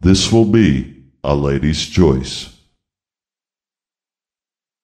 This will be a lady's choice.